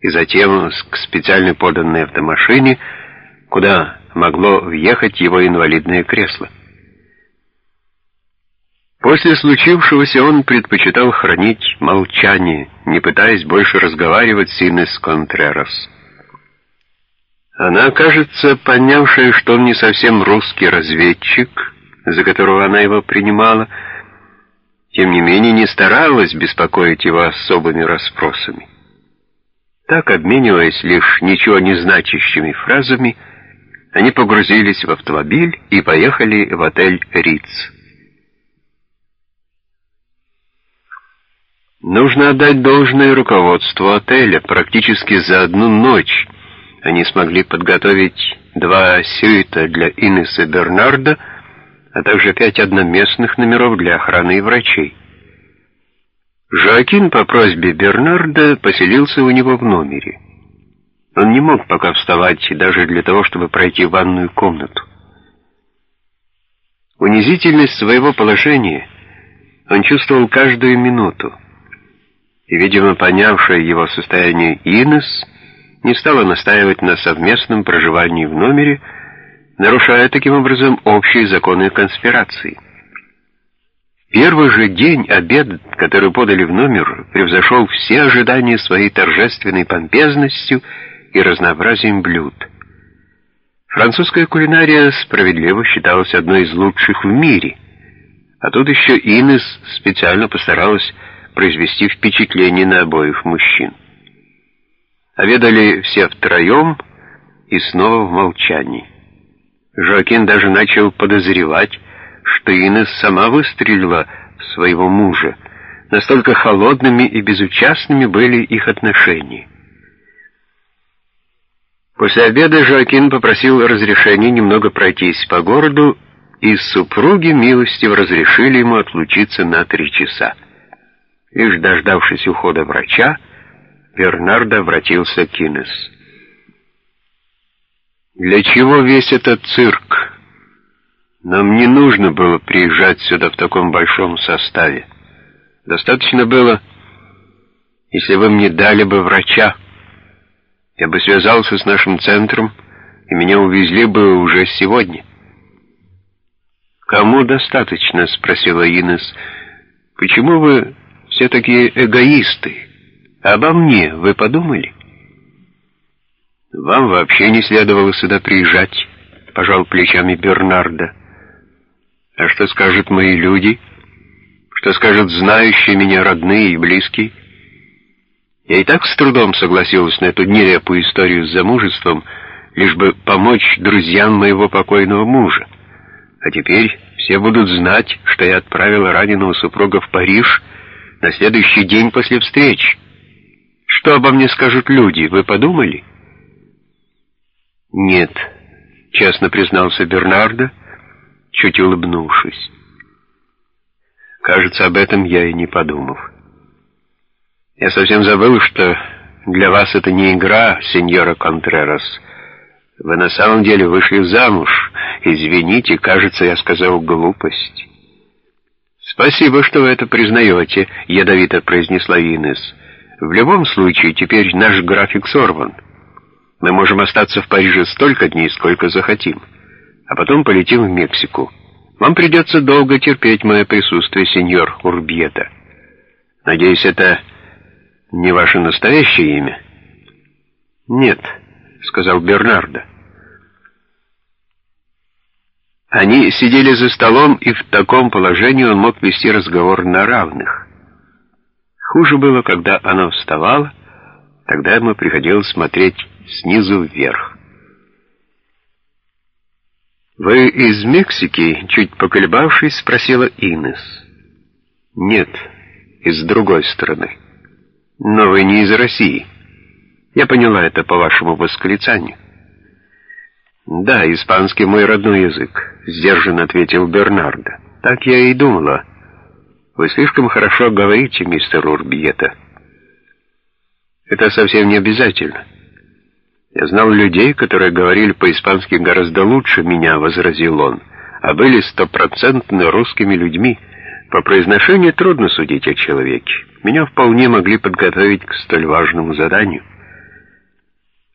и затем к специально поданной автомашине, куда могло въехать его инвалидное кресло. После случившегося он предпочитал хранить молчание, не пытаясь больше разговаривать с Инес Контрерос. Она, кажется, понявшая, что он не совсем русский разведчик, за которого она его принимала, тем не менее не старалась беспокоить его особыми расспросами. Так, обмениваясь лишь ничего не значащими фразами, они погрузились в автомобиль и поехали в отель «Риц». Нужно отдать должное руководству отеля. Практически за одну ночь они смогли подготовить два сюита для Инессы Бернарда, а также пять одноместных номеров для охраны и врачей. Жоакин по просьбе Бернарда поселился у него в номере. Он не мог пока вставать даже для того, чтобы пройти в ванную комнату. Унизительность своего положения он чувствовал каждую минуту и, видимо, понявшая его состояние Инес, не стала настаивать на совместном проживании в номере, нарушая таким образом общие законы конспирации. Первый же день обед, который подали в номер, превзошел все ожидания своей торжественной помпезностью и разнообразием блюд. Французская кулинария справедливо считалась одной из лучших в мире, а тут еще Инес специально постаралась произвести впечатление на обоих мужчин. Обедали все втроем и снова в молчании. Жоакин даже начал подозревать, что Инесс сама выстрелила в своего мужа. Настолько холодными и безучастными были их отношения. После обеда Жоакин попросил разрешения немного пройтись по городу, и супруги милостиво разрешили ему отлучиться на три часа. Лишь дождавшись ухода врача, Бернардо обратился к Инес. «Для чего весь этот цирк? Нам не нужно было приезжать сюда в таком большом составе. Достаточно было, если вы мне дали бы врача. Я бы связался с нашим центром, и меня увезли бы уже сегодня». «Кому достаточно?» — спросила Инес. «Почему вы все такие эгоисты. Обо мне вы подумали? Вам вообще не следовало сюда приезжать, пожал плечами Бернарда. А что скажут мои люди? Что скажут знающие меня родные и близкие? Я и так с трудом согласилась на эту нелепую историю с замужеством, лишь бы помочь друзьям моего покойного мужа. А теперь все будут знать, что я отправила раненого супруга в Париж на следующий день после встречи. Что обо мне скажут люди, вы подумали? Нет, честно признался Бернардо, чуть улыбнувшись. Кажется, об этом я и не подумал. Я совсем забыл, что для вас это не игра, сеньора Контрерас. Вы на самом деле вышли замуж. Извините, кажется, я сказал глупость. «Спасибо, что вы это признаете», — ядовито произнесла Инес. «В любом случае, теперь наш график сорван. Мы можем остаться в Париже столько дней, сколько захотим, а потом полетим в Мексику. Вам придется долго терпеть мое присутствие, сеньор Урбьета. Надеюсь, это не ваше настоящее имя?» «Нет», — сказал Бернардо. Они сидели за столом, и в таком положении он мог вести разговор на равных. Хуже было, когда она вставала, тогда ему приходилось смотреть снизу вверх. «Вы из Мексики?» — чуть поколебавшись, спросила Инес. «Нет, из другой стороны. Но вы не из России. Я поняла это по вашему восклицанию». «Да, испанский мой родной язык», — сдержанно ответил Бернардо. «Так я и думала. Вы слишком хорошо говорите, мистер Урбиета». «Это совсем не обязательно. Я знал людей, которые говорили по-испански гораздо лучше меня», — возразил он, «а были стопроцентно русскими людьми. По произношению трудно судить о человеке. Меня вполне могли подготовить к столь важному заданию».